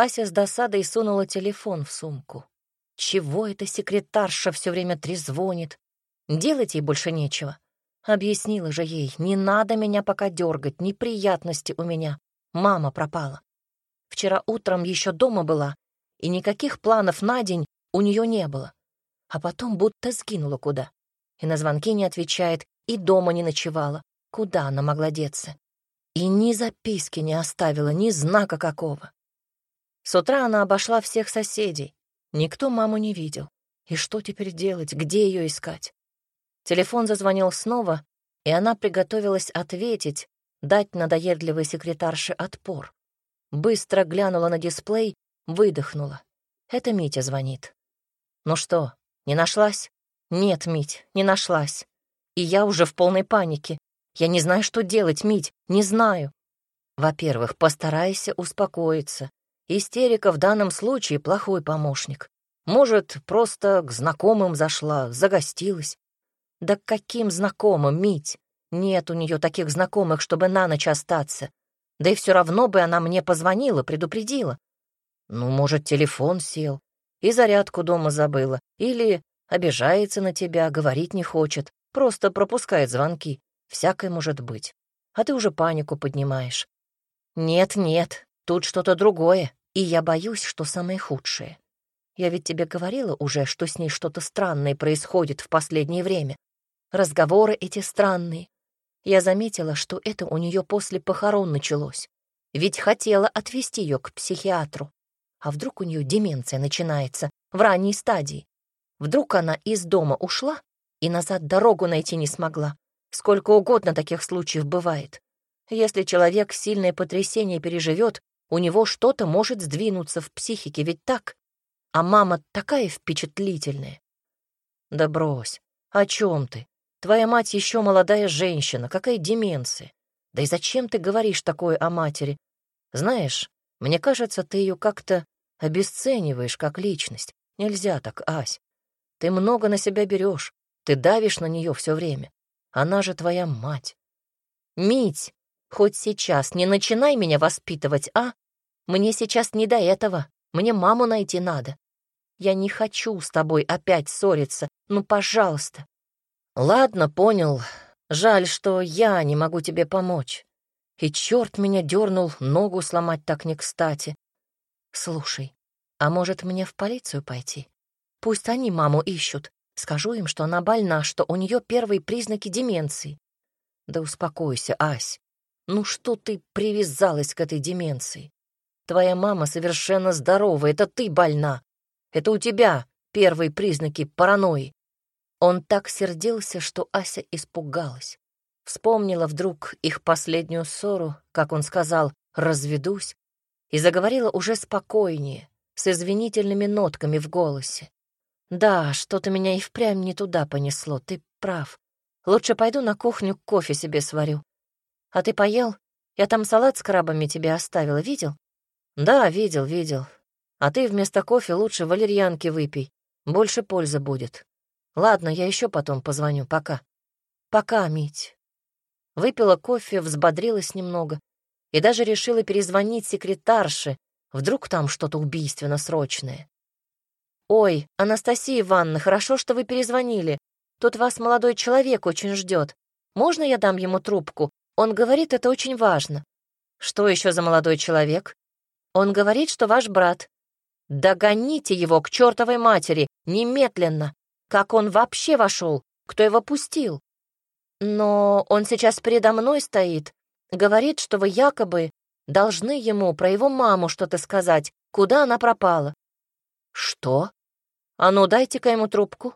Ася с досадой сунула телефон в сумку. Чего эта секретарша все время трезвонит? Делать ей больше нечего. Объяснила же ей, не надо меня пока дергать, неприятности у меня. Мама пропала. Вчера утром еще дома была, и никаких планов на день у нее не было. А потом будто сгинула куда. И на звонки не отвечает, и дома не ночевала. Куда она могла деться? И ни записки не оставила, ни знака какого. С утра она обошла всех соседей. Никто маму не видел. И что теперь делать? Где ее искать? Телефон зазвонил снова, и она приготовилась ответить, дать надоедливой секретарше отпор. Быстро глянула на дисплей, выдохнула. Это Митя звонит. «Ну что, не нашлась?» «Нет, Мить, не нашлась. И я уже в полной панике. Я не знаю, что делать, Мить, не знаю. Во-первых, постарайся успокоиться. Истерика в данном случае плохой помощник. Может, просто к знакомым зашла, загостилась. Да к каким знакомым, Мить? Нет у нее таких знакомых, чтобы на ночь остаться. Да и все равно бы она мне позвонила, предупредила. Ну, может, телефон сел, и зарядку дома забыла, или обижается на тебя, говорить не хочет, просто пропускает звонки. Всякое может быть. А ты уже панику поднимаешь. Нет, нет, тут что-то другое, и я боюсь, что самое худшее. Я ведь тебе говорила уже, что с ней что-то странное происходит в последнее время. Разговоры эти странные. Я заметила, что это у нее после похорон началось. Ведь хотела отвезти ее к психиатру. А вдруг у нее деменция начинается в ранней стадии? Вдруг она из дома ушла и назад дорогу найти не смогла? Сколько угодно таких случаев бывает. Если человек сильное потрясение переживет, у него что-то может сдвинуться в психике, ведь так? А мама такая впечатлительная. Да брось, о чем ты? Твоя мать еще молодая женщина, какая деменция? Да и зачем ты говоришь такое о матери? Знаешь, мне кажется, ты ее как-то обесцениваешь как личность. Нельзя так, Ась. Ты много на себя берешь, ты давишь на нее все время. Она же твоя мать. Мить, хоть сейчас не начинай меня воспитывать, а? Мне сейчас не до этого. Мне маму найти надо. Я не хочу с тобой опять ссориться. Ну, пожалуйста. Ладно, понял. Жаль, что я не могу тебе помочь. И черт меня дернул ногу сломать так не кстати. Слушай, а может мне в полицию пойти? Пусть они маму ищут. Скажу им, что она больна, что у нее первые признаки деменции. Да успокойся, Ась. Ну что ты привязалась к этой деменции? Твоя мама совершенно здорова, это ты больна. Это у тебя первые признаки паранойи. Он так сердился, что Ася испугалась. Вспомнила вдруг их последнюю ссору, как он сказал «разведусь», и заговорила уже спокойнее, с извинительными нотками в голосе. Да, что-то меня и впрямь не туда понесло, ты прав. Лучше пойду на кухню кофе себе сварю. А ты поел? Я там салат с крабами тебе оставила, видел? Да, видел, видел. А ты вместо кофе лучше валерьянки выпей. Больше пользы будет. Ладно, я еще потом позвоню. Пока. Пока, Мить. Выпила кофе, взбодрилась немного и даже решила перезвонить секретарше. Вдруг там что-то убийственно срочное. «Ой, Анастасия Ивановна, хорошо, что вы перезвонили. Тут вас молодой человек очень ждет. Можно я дам ему трубку? Он говорит, это очень важно». «Что еще за молодой человек?» «Он говорит, что ваш брат». «Догоните его к чертовой матери, немедленно! Как он вообще вошел? Кто его пустил?» «Но он сейчас передо мной стоит. Говорит, что вы якобы должны ему про его маму что-то сказать, куда она пропала». «Что?» «А ну, дайте-ка ему трубку».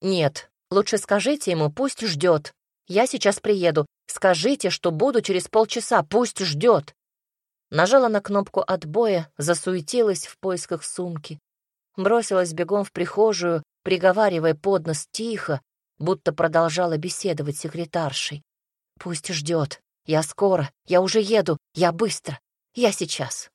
«Нет, лучше скажите ему, пусть ждет. Я сейчас приеду. Скажите, что буду через полчаса, пусть ждет». Нажала на кнопку отбоя, засуетилась в поисках сумки. Бросилась бегом в прихожую, приговаривая под нос тихо, будто продолжала беседовать с секретаршей. «Пусть ждет. Я скоро. Я уже еду. Я быстро. Я сейчас».